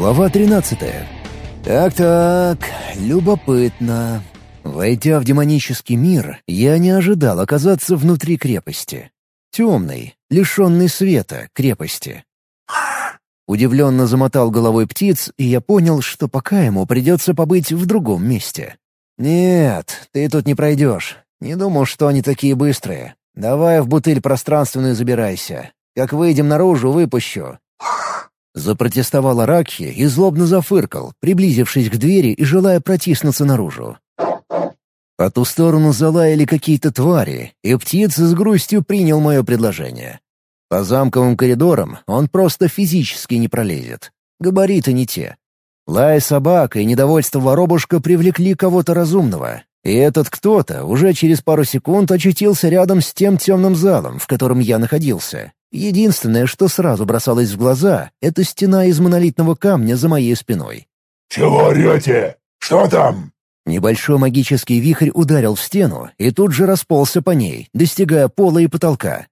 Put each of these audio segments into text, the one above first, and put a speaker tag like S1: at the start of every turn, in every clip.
S1: Глава 13. Так-так, любопытно. Войдя в демонический мир, я не ожидал оказаться внутри крепости. Темной, лишенной света крепости. Удивленно замотал головой птиц, и я понял, что пока ему придется побыть в другом месте. «Нет, ты тут не пройдешь. Не думал, что они такие быстрые. Давай в бутыль пространственную забирайся. Как выйдем наружу, выпущу. Запротестовал Аракхи и злобно зафыркал, приблизившись к двери и желая протиснуться наружу. По ту сторону залаяли какие-то твари, и птиц с грустью принял мое предложение. По замковым коридорам он просто физически не пролезет. Габариты не те. Лай собака и недовольство воробушка привлекли кого-то разумного, и этот кто-то уже через пару секунд очутился рядом с тем темным залом, в котором я находился, Единственное, что сразу бросалось в глаза, — это стена из монолитного камня за моей спиной.
S2: «Чего орете? Что там?»
S1: Небольшой магический вихрь ударил в стену и тут же расползся по ней, достигая пола и потолка.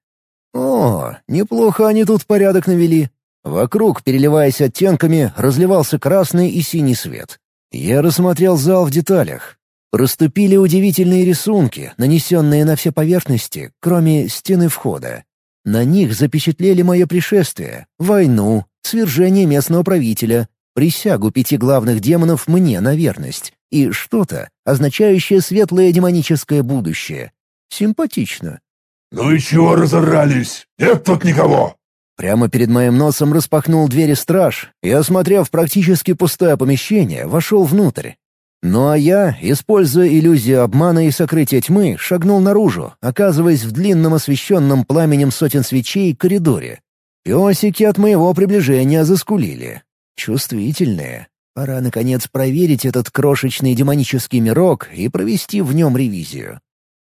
S1: О, неплохо они тут порядок навели. Вокруг, переливаясь оттенками, разливался красный и синий свет. Я рассмотрел зал в деталях. Проступили удивительные рисунки, нанесенные на все поверхности, кроме стены входа. На них запечатлели мое пришествие, войну, свержение местного правителя, присягу пяти главных демонов мне на верность и что-то, означающее светлое демоническое будущее. Симпатично.
S2: «Ну и чего разорались? Нет тут никого!»
S1: Прямо перед моим носом распахнул двери страж и, осмотрев практически пустое помещение, вошел внутрь. Ну а я, используя иллюзию обмана и сокрытия тьмы, шагнул наружу, оказываясь в длинном освещенном пламенем сотен свечей коридоре. Песики от моего приближения заскулили. Чувствительные. Пора, наконец, проверить этот крошечный демонический мирок и провести в нем ревизию.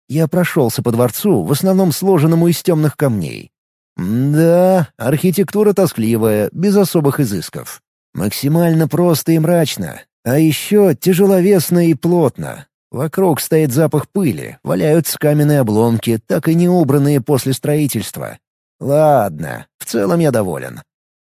S1: Я прошелся по дворцу, в основном сложенному из темных камней. да, архитектура тоскливая, без особых изысков. Максимально просто и мрачно, а еще тяжеловесно и плотно. Вокруг стоит запах пыли, валяются каменные обломки, так и не убранные после строительства. Ладно, в целом я доволен.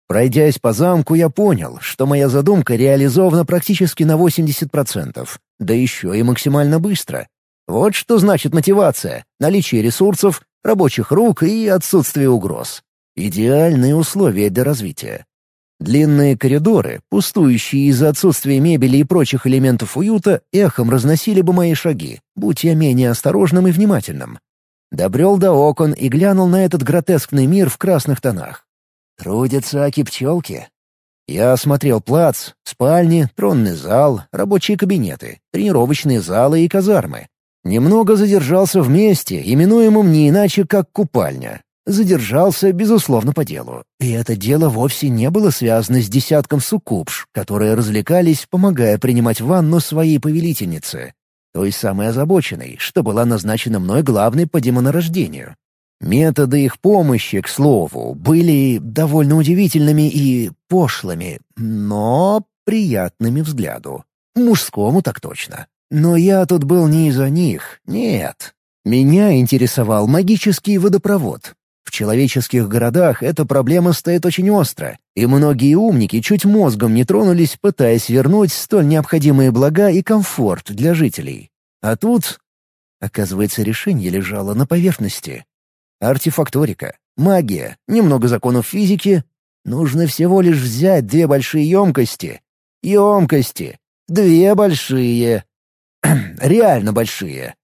S1: Пройдясь по замку, я понял, что моя задумка реализована практически на 80%, да еще и максимально быстро. Вот что значит мотивация, наличие ресурсов, рабочих рук и отсутствие угроз. Идеальные условия для развития. Длинные коридоры, пустующие из-за отсутствия мебели и прочих элементов уюта, эхом разносили бы мои шаги, будь я менее осторожным и внимательным. Добрел до окон и глянул на этот гротескный мир в красных тонах. Трудятся аки-пчелки. Я осмотрел плац, спальни, тронный зал, рабочие кабинеты, тренировочные залы и казармы. Немного задержался в месте, именуемом не иначе как купальня, задержался, безусловно, по делу. И это дело вовсе не было связано с десятком суккубш, которые развлекались, помогая принимать ванну своей повелительнице, той самой озабоченной, что была назначена мной главной по демонорождению. Методы их помощи, к слову, были довольно удивительными и пошлыми, но приятными взгляду. Мужскому так точно. Но я тут был не из-за них, нет. Меня интересовал магический водопровод, в человеческих городах эта проблема стоит очень остро, и многие умники чуть мозгом не тронулись, пытаясь вернуть столь необходимые блага и комфорт для жителей. А тут, оказывается, решение лежало на поверхности. Артефакторика, магия, немного законов физики. Нужно всего лишь взять две большие емкости. Емкости. Две большие. Реально большие.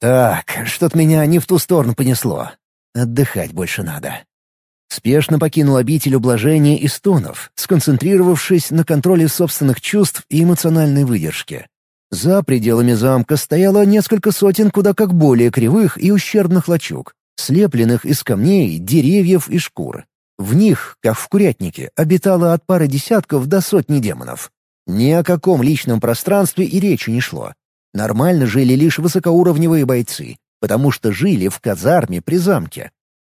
S1: Так, что-то меня не в ту сторону понесло. Отдыхать больше надо. Спешно покинул обитель ублажения и стонов, сконцентрировавшись на контроле собственных чувств и эмоциональной выдержки. За пределами замка стояло несколько сотен куда как более кривых и ущербных лачуг, слепленных из камней, деревьев и шкур. В них, как в курятнике, обитало от пары десятков до сотни демонов. Ни о каком личном пространстве и речи не шло. Нормально жили лишь высокоуровневые бойцы, потому что жили в казарме при замке.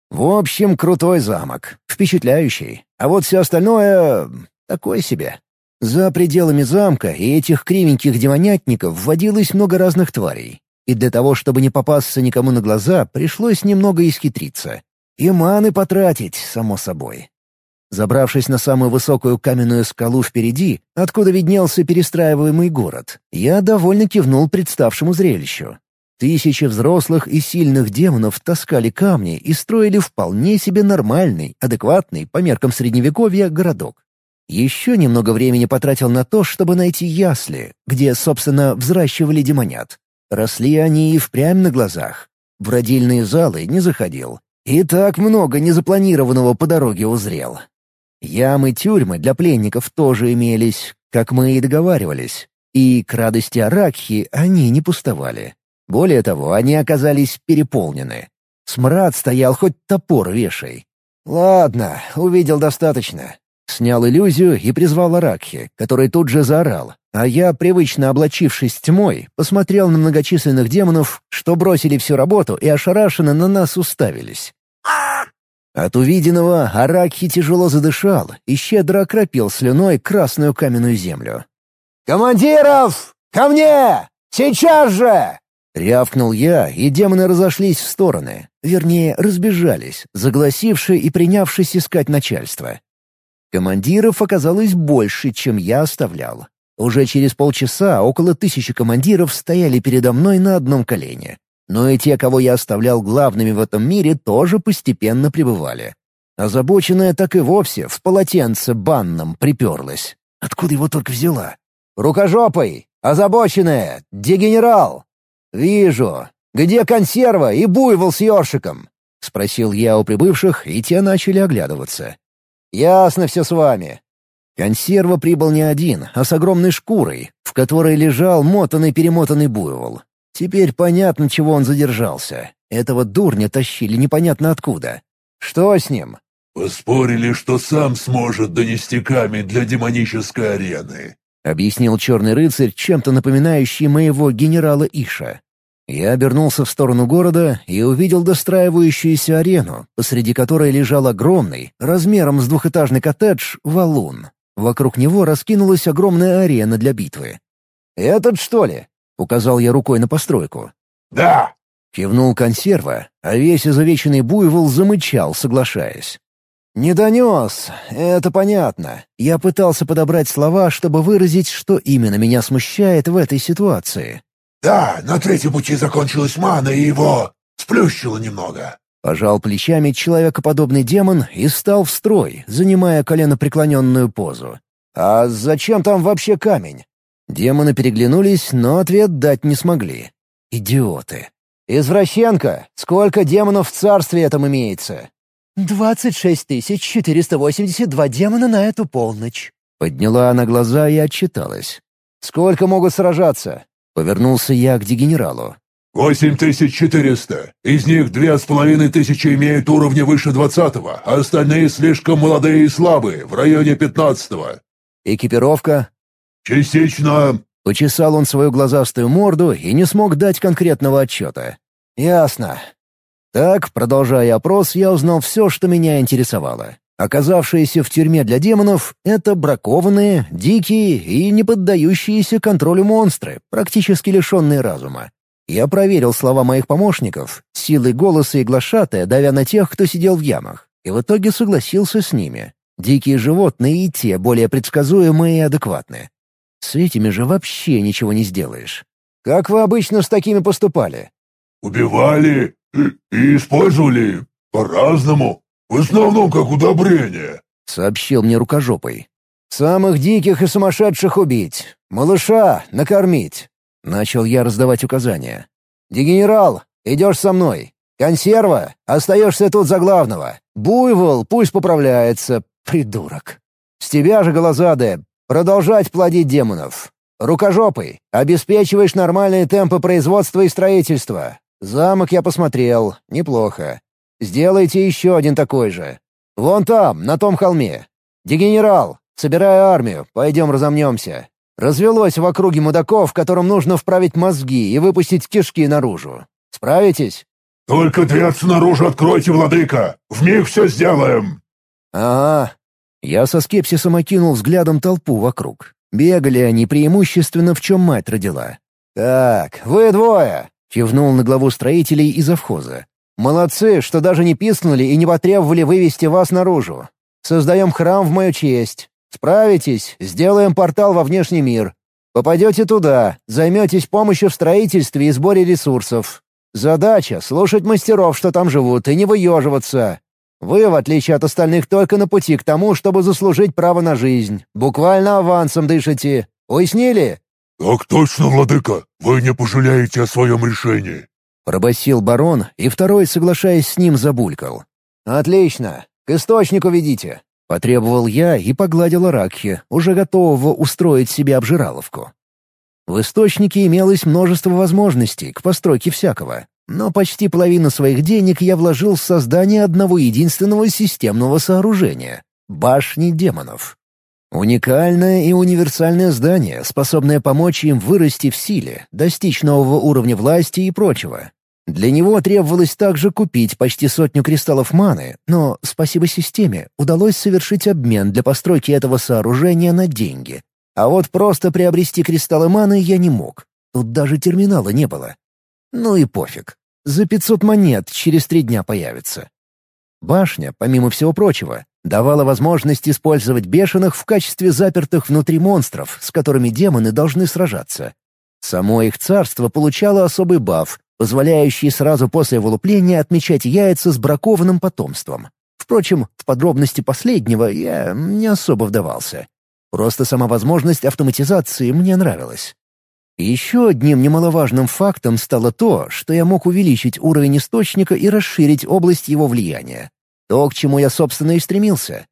S1: В общем, крутой замок, впечатляющий, а вот все остальное — такое себе. За пределами замка и этих кривеньких демонятников вводилось много разных тварей, и для того, чтобы не попасться никому на глаза, пришлось немного исхитриться. И маны потратить, само собой. Забравшись на самую высокую каменную скалу впереди, откуда виднелся перестраиваемый город, я довольно кивнул представшему зрелищу. Тысячи взрослых и сильных демонов таскали камни и строили вполне себе нормальный, адекватный, по меркам Средневековья, городок. Еще немного времени потратил на то, чтобы найти ясли, где, собственно, взращивали демонят. Росли они и впрямь на глазах. В родильные залы не заходил. И так много незапланированного по дороге узрел. Ямы-тюрьмы для пленников тоже имелись, как мы и договаривались. И к радости Аракхи они не пустовали. Более того, они оказались переполнены. Смрад стоял хоть топор вешай. «Ладно, увидел достаточно». Снял иллюзию и призвал Аракхи, который тут же заорал. А я, привычно облачившись тьмой, посмотрел на многочисленных демонов, что бросили всю работу и ошарашенно на нас уставились. От увиденного Аракхи тяжело задышал и щедро окропил слюной красную каменную землю. «Командиров! Ко мне! Сейчас же!» Рявкнул я, и демоны разошлись в стороны, вернее, разбежались, загласившие и принявшись искать начальство. Командиров оказалось больше, чем я оставлял. Уже через полчаса около тысячи командиров стояли передо мной на одном колене. Но и те, кого я оставлял главными в этом мире, тоже постепенно пребывали. Озабоченная так и вовсе в полотенце банном приперлась. Откуда его только взяла? «Рукожопый! Озабоченная! Дегенерал!» «Вижу. Где консерва и буйвол с ёршиком?» — спросил я у прибывших, и те начали оглядываться. «Ясно все с вами. Консерва прибыл не один, а с огромной шкурой, в которой лежал мотанный-перемотанный буйвол. Теперь понятно, чего он задержался. Этого дурня тащили непонятно откуда. Что с ним?
S2: «Поспорили, что сам сможет донести камень для демонической арены», —
S1: объяснил черный рыцарь, чем-то напоминающий моего генерала Иша. Я обернулся в сторону города и увидел достраивающуюся арену, посреди которой лежал огромный, размером с двухэтажный коттедж, валун. Вокруг него раскинулась огромная арена для битвы. «Этот, что ли?» Указал я рукой на постройку.
S2: «Да!»
S1: Кивнул консерва, а весь изувеченный буйвол замычал, соглашаясь. «Не донес, это понятно. Я пытался подобрать слова, чтобы выразить, что именно меня смущает в этой ситуации».
S2: «Да, на третьем пути закончилась мана, и его сплющило немного».
S1: Пожал плечами человекоподобный демон и стал в строй, занимая коленопреклоненную позу. «А зачем там вообще камень?» Демоны переглянулись, но ответ дать не смогли. Идиоты. «Извращенка! Сколько демонов в царстве этом имеется?»
S3: «Двадцать шесть тысяч четыреста восемьдесят два демона на эту полночь».
S1: Подняла она глаза и отчиталась. «Сколько могут сражаться?» Повернулся я к дегенералу.
S2: «Восемь тысяч четыреста. Из них две с половиной тысячи имеют уровни выше двадцатого, а остальные слишком молодые и слабые, в районе пятнадцатого».
S1: «Экипировка?»
S2: «Частично...»
S1: Почесал он свою глазастую морду и не смог дать конкретного отчета. «Ясно». Так, продолжая опрос, я узнал все, что меня интересовало. Оказавшиеся в тюрьме для демонов — это бракованные, дикие и не поддающиеся контролю монстры, практически лишенные разума. Я проверил слова моих помощников, силой голоса и глашатая, давя на тех, кто сидел в ямах, и в итоге согласился с ними. Дикие животные и те более предсказуемые и адекватные. С этими же вообще ничего не сделаешь. Как вы обычно с такими поступали?
S2: Убивали и, использовали по-разному. В основном как удобрение, —
S1: сообщил мне рукожопый. «Самых диких и сумасшедших убить. Малыша накормить». Начал я раздавать указания. «Дегенерал, идешь со мной. Консерва, остаешься тут за главного. Буйвол пусть поправляется, придурок. С тебя же, голозадая, Продолжать плодить демонов. Рукожопый, обеспечиваешь нормальные темпы производства и строительства. Замок я посмотрел, неплохо. Сделайте еще один такой же. Вон там, на том холме. Дегенерал, собирай армию, пойдем разомнемся. Развелось в округе мудаков, которым нужно вправить мозги и выпустить кишки наружу. Справитесь?
S2: «Только дверцу наружу откройте, владыка! Вмиг все сделаем!»
S1: «Ага, я со скепсисом окинул взглядом толпу вокруг. Бегали они преимущественно, в чем мать родила. «Так, вы двое!» — кивнул на главу строителей и завхоза. «Молодцы, что даже не пискнули и не потребовали вывести вас наружу. Создаем храм в мою честь. Справитесь, сделаем портал во внешний мир. Попадете туда, займетесь помощью в строительстве и сборе ресурсов. Задача — слушать мастеров, что там живут, и не выеживаться. Вы, в отличие от остальных, только на пути к тому, чтобы заслужить право на жизнь. Буквально авансом дышите. Уяснили?»
S2: «Так точно, владыка. Вы не пожалеете о своем решении».
S1: Пробасил барон, и второй, соглашаясь с ним, забулькал. «Отлично. К источнику ведите. Потребовал я и погладил Аракхи, уже готового устроить себе обжираловку. В источнике имелось множество возможностей к постройке всякого, но почти половину своих денег я вложил в создание одного единственного системного сооружения — башни демонов. Уникальное и универсальное здание, способное помочь им вырасти в силе, достичь нового уровня власти и прочего. Для него требовалось также купить почти сотню кристаллов маны, но, спасибо системе, удалось совершить обмен для постройки этого сооружения на деньги. А вот просто приобрести кристаллы маны я не мог. Тут даже терминала не было. Ну и пофиг. За 500 монет через три дня появится. Башня, помимо всего прочего, давала возможность использовать бешеных в качестве запертых внутри монстров, с которыми демоны должны сражаться. Само их царство получало особый баф, позволяющий сразу после вылупления отмечать яйца с бракованным потомством. Впрочем, в подробности последнего я не особо вдавался. Просто сама возможность автоматизации мне нравилась. еще одним немаловажным фактом стало то, что я мог увеличить уровень источника и расширить область его влияния. То, к чему я, собственно, и стремился.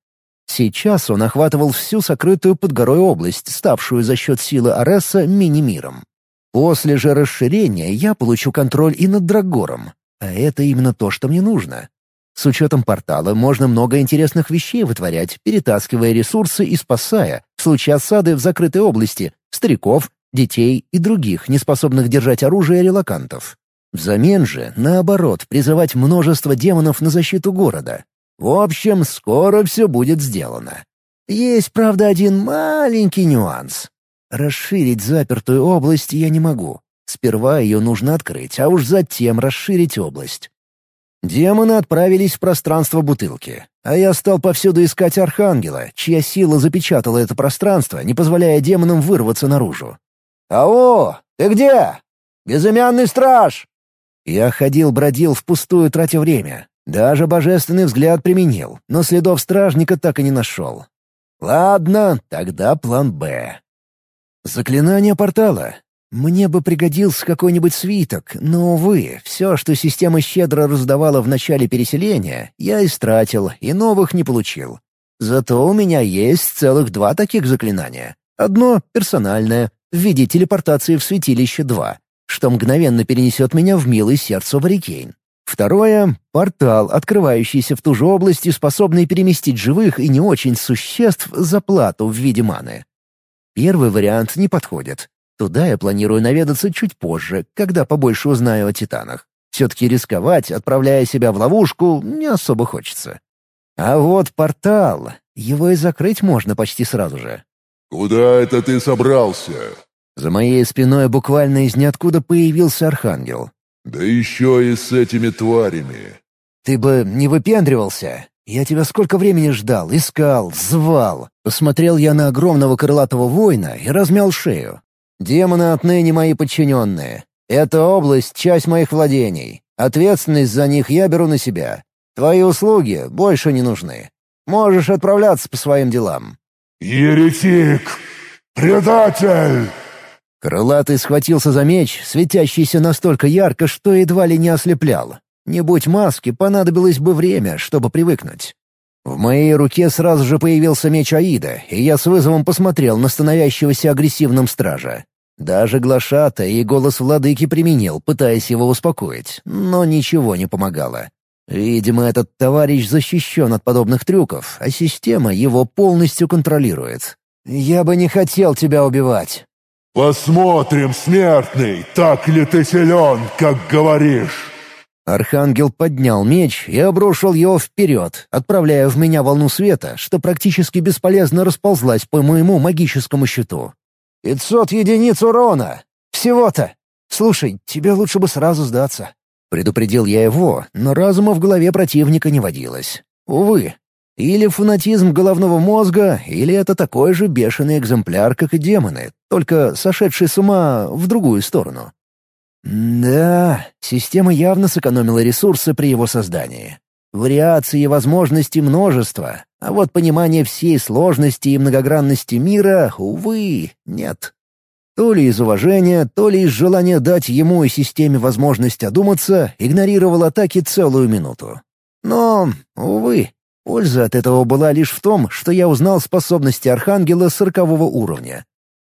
S1: Сейчас он охватывал всю сокрытую под горой область, ставшую за счет силы Ареса мини-миром. После же расширения я получу контроль и над Драгором. А это именно то, что мне нужно. С учетом портала можно много интересных вещей вытворять, перетаскивая ресурсы и спасая, в случае осады в закрытой области, стариков, детей и других, неспособных держать оружие релакантов. Взамен же, наоборот, призывать множество демонов на защиту города. В общем, скоро все будет сделано. Есть, правда, один маленький нюанс. Расширить запертую область я не могу. Сперва ее нужно открыть, а уж затем расширить область. Демоны отправились в пространство бутылки, а я стал повсюду искать Архангела, чья сила запечатала это пространство, не позволяя демонам вырваться наружу. «Ау! Ты где? Безымянный страж!» Я ходил-бродил впустую, тратя время. Даже божественный взгляд применил, но следов стражника так и не нашел. Ладно, тогда план «Б». Заклинание портала. Мне бы пригодился какой-нибудь свиток, но, увы, все, что система щедро раздавала в начале переселения, я истратил и новых не получил. Зато у меня есть целых два таких заклинания. Одно — персональное, в виде телепортации в святилище 2, что мгновенно перенесет меня в милый сердце Варикейн. Второе — портал, открывающийся в ту же область и способный переместить живых и не очень существ за плату в виде маны. Первый вариант не подходит. Туда я планирую наведаться чуть позже, когда побольше узнаю о титанах. Все-таки рисковать, отправляя себя в ловушку, не особо хочется. А вот портал. Его и закрыть можно почти сразу же.
S2: «Куда это ты собрался?»
S1: За моей спиной буквально из ниоткуда появился архангел.
S2: «Да еще и с этими тварями».
S1: «Ты бы не выпендривался. «Я тебя сколько времени ждал, искал, звал!» Посмотрел я на огромного крылатого воина и размял шею. «Демоны отныне мои подчиненные. Эта область — часть моих владений. Ответственность за них я беру на себя. Твои услуги больше не нужны. Можешь отправляться по своим делам».
S2: «Еретик! Предатель!»
S1: Крылатый схватился за меч, светящийся настолько ярко, что едва ли не ослеплял. Не будь маски, понадобилось бы время, чтобы привыкнуть. В моей руке сразу же появился меч Аида, и я с вызовом посмотрел на становящегося агрессивным стража. Даже глашата и голос владыки применил, пытаясь его успокоить, но ничего не помогало. Видимо, этот товарищ защищен от подобных трюков, а система его полностью контролирует. «Я бы не хотел тебя убивать».
S2: «Посмотрим, смертный, так ли ты силен, как говоришь».
S1: Архангел поднял меч и обрушил его вперед, отправляя в меня волну света, что практически бесполезно расползлась по моему магическому щиту. «Пятьсот единиц урона! Всего-то! Слушай, тебе лучше бы сразу сдаться». Предупредил я его, но разума в голове противника не водилось. Увы. Или фанатизм головного мозга, или это такой же бешеный экземпляр, как и демоны, только сошедший с ума в другую сторону. Да, система явно сэкономила ресурсы при его создании. Вариаций и возможностей множество, а вот понимания всей сложности и многогранности мира, увы, нет. То ли из уважения, то ли из желания дать ему и системе возможность одуматься, игнорировал атаки целую минуту. Но, увы, польза от этого была лишь в том, что я узнал способности Архангела сорокового уровня.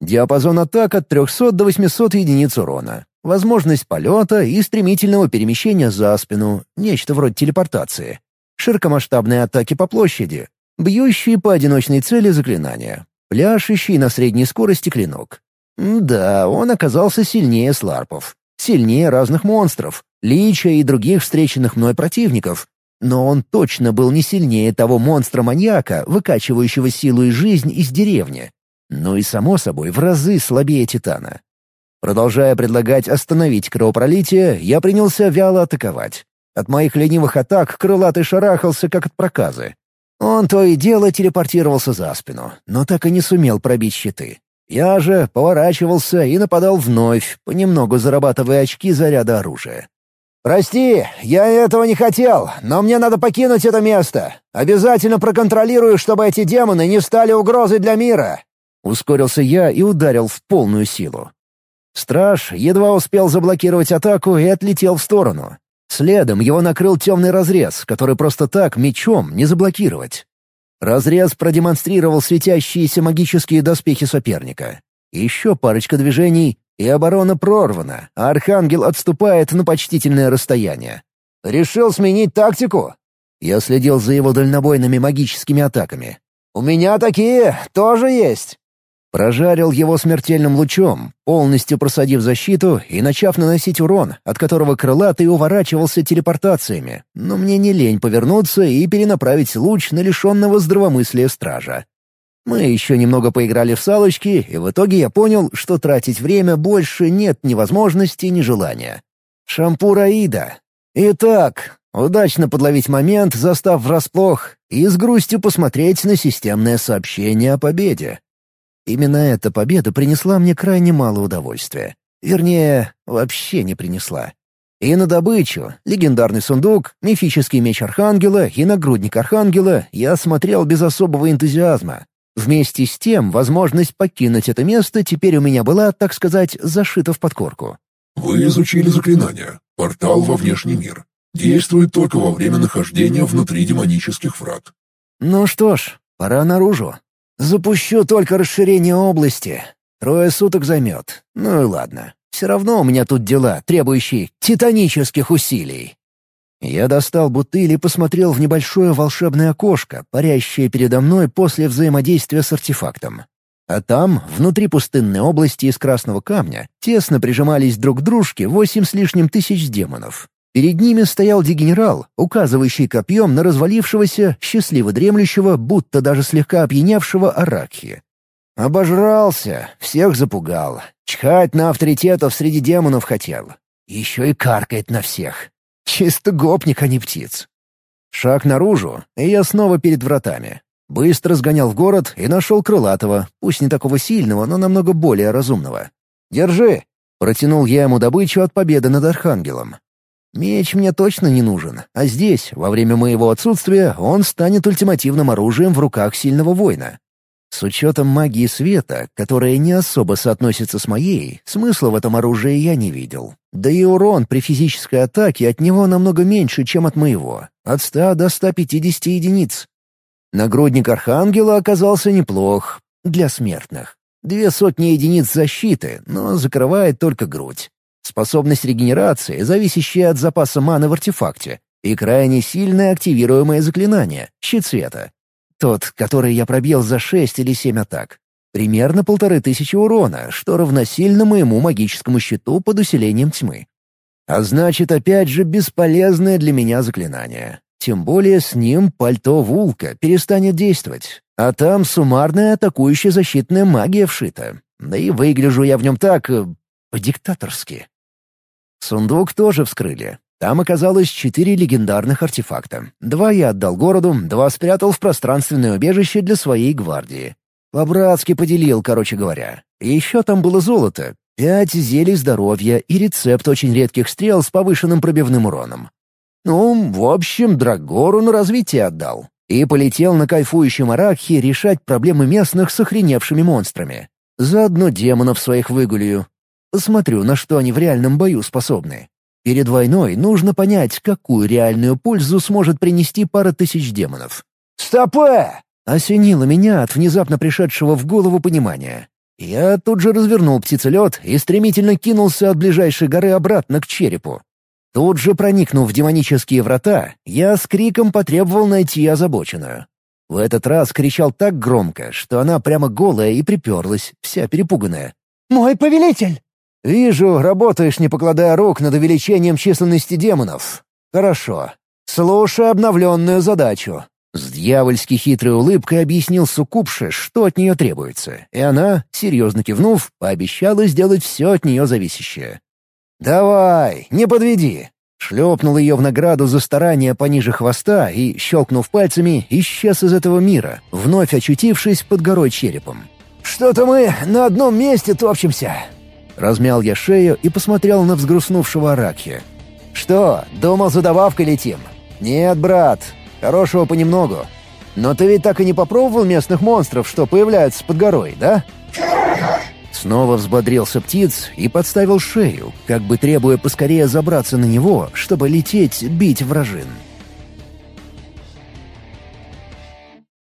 S1: Диапазон атак от 300 до 800 единиц урона. Возможность полета и стремительного перемещения за спину, нечто вроде телепортации. Широкомасштабные атаки по площади, бьющие по одиночной цели заклинания, пляшущий на средней скорости клинок, да, он оказался сильнее сларпов, сильнее разных монстров, лича и других встреченных мной противников. Но он точно был не сильнее того монстра-маньяка, выкачивающего силу и жизнь из деревни. Ну и, само собой, в разы слабее Титана. Продолжая предлагать остановить кровопролитие, я принялся вяло атаковать. От моих ленивых атак крылатый шарахался, как от проказы. Он то и дело телепортировался за спину, но так и не сумел пробить щиты. Я же поворачивался и нападал вновь, понемногу зарабатывая очки заряда оружия. «Прости, я этого не хотел, но мне надо покинуть это место. Обязательно проконтролирую, чтобы эти демоны не стали угрозой для мира!» Ускорился я и ударил в полную силу. Страж едва успел заблокировать атаку и отлетел в сторону. Следом его накрыл темный разрез, который просто так мечом не заблокировать. Разрез продемонстрировал светящиеся магические доспехи соперника. Еще парочка движений, и оборона прорвана, а Архангел отступает на почтительное расстояние. «Решил сменить тактику?» Я следил за его дальнобойными магическими атаками. «У меня такие тоже есть!» Прожарил его смертельным лучом, полностью просадив защиту и начав наносить урон, от которого крылатый уворачивался телепортациями, но мне не лень повернуться и перенаправить луч на лишенного здравомыслия стража. Мы еще немного поиграли в салочки, и в итоге я понял, что тратить время больше нет ни возможности, ни желания. Шампур Аида. Итак, удачно подловить момент, застав врасплох, и с грустью посмотреть на системное сообщение о победе. Именно эта победа принесла мне крайне мало удовольствия. Вернее, вообще не принесла. И на добычу, легендарный сундук, мифический меч Архангела и нагрудник Архангела я смотрел без особого энтузиазма. Вместе с тем, возможность покинуть это место теперь у меня была, так сказать, зашита в подкорку.
S2: Вы изучили заклинание. Портал во внешний мир. Действует только во время нахождения внутри демонических врат.
S1: Ну что ж, пора наружу. Запущу только расширение области. Трое суток займет. Ну и ладно. Все равно у меня тут дела, требующие титанических усилий. Я достал бутыль и посмотрел в небольшое волшебное окошко, парящее передо мной после взаимодействия с артефактом. А там, внутри пустынной области из красного камня, тесно прижимались друг к дружке восемь с лишним тысяч демонов. Перед ними стоял дегенерал, указывающий копьем на развалившегося, счастливо дремлющего, будто даже слегка опьяневшего Аракхи. Обожрался, всех запугал. Чхать на авторитетов среди демонов хотел. Еще и каркает на всех. Чисто гопник, а не птиц. Шаг наружу, и я снова перед вратами. Быстро сгонял в город и нашел Крылатого, пусть не такого сильного, но намного более разумного. «Держи!» — протянул я ему добычу от победы над Архангелом. Меч мне точно не нужен, а здесь, во время моего отсутствия, он станет ультимативным оружием в руках сильного воина. С учетом магии света, которая не особо соотносится с моей, смысла в этом оружии я не видел. Да и урон при физической атаке от него намного меньше, чем от моего. От 100 до 150 единиц. Нагрудник Архангела оказался неплох. Для смертных. Две сотни единиц защиты, но закрывает только грудь. Способность регенерации, зависящая от запаса маны в артефакте, и крайне сильное активируемое заклинание — щит света. Тот, который я пробил за шесть или семь атак. Примерно полторы тысячи урона, что равносильно моему магическому щиту под усилением тьмы. А значит, опять же, бесполезное для меня заклинание. Тем более с ним пальто Вулка перестанет действовать. А там суммарная атакующая защитная магия вшита. Да и выгляжу я в нем так... Э, по-диктаторски. Сундук тоже вскрыли. Там оказалось четыре легендарных артефакта. Два я отдал городу, два спрятал в пространственное убежище для своей гвардии. По-братски поделил, короче говоря. еще там было золото, пять зелий здоровья и рецепт очень редких стрел с повышенным пробивным уроном. Ну, в общем, Драгору на развитие отдал. И полетел на кайфующем Аракхе решать проблемы местных с охреневшими монстрами. Заодно демонов своих выгулю. Посмотрю, на что они в реальном бою способны. Перед войной нужно понять, какую реальную пользу сможет принести пара тысяч демонов. «Стопэ!» Осенило меня от внезапно пришедшего в голову понимания. Я тут же развернул птицелет и стремительно кинулся от ближайшей горы обратно к черепу. Тут же проникнув в демонические врата, я с криком потребовал найти озабоченную. В этот раз кричал так громко, что она прямо голая и приперлась, вся перепуганная.
S3: «Мой повелитель!»
S1: «Вижу, работаешь, не покладая рук над увеличением численности демонов. Хорошо. Слушай обновленную задачу. С дьявольски хитрой улыбкой объяснил Сукупше, что от нее требуется, и она, серьезно кивнув, пообещала сделать все от нее зависящее. «Давай, не подведи!» Шлепнул ее в награду за старание пониже хвоста и, щелкнув пальцами, исчез из этого мира, вновь очутившись под горой черепом. «Что-то мы на одном месте топчемся!» Размял я шею и посмотрел на взгрустнувшего Аракхи. «Что, думал, за добавкой летим?» «Нет, брат, Хорошего понемногу. Но ты ведь так и не попробовал местных монстров, что появляются под горой, да?» Снова взбодрился птиц и подставил шею, как бы требуя поскорее забраться на него, чтобы лететь бить вражин.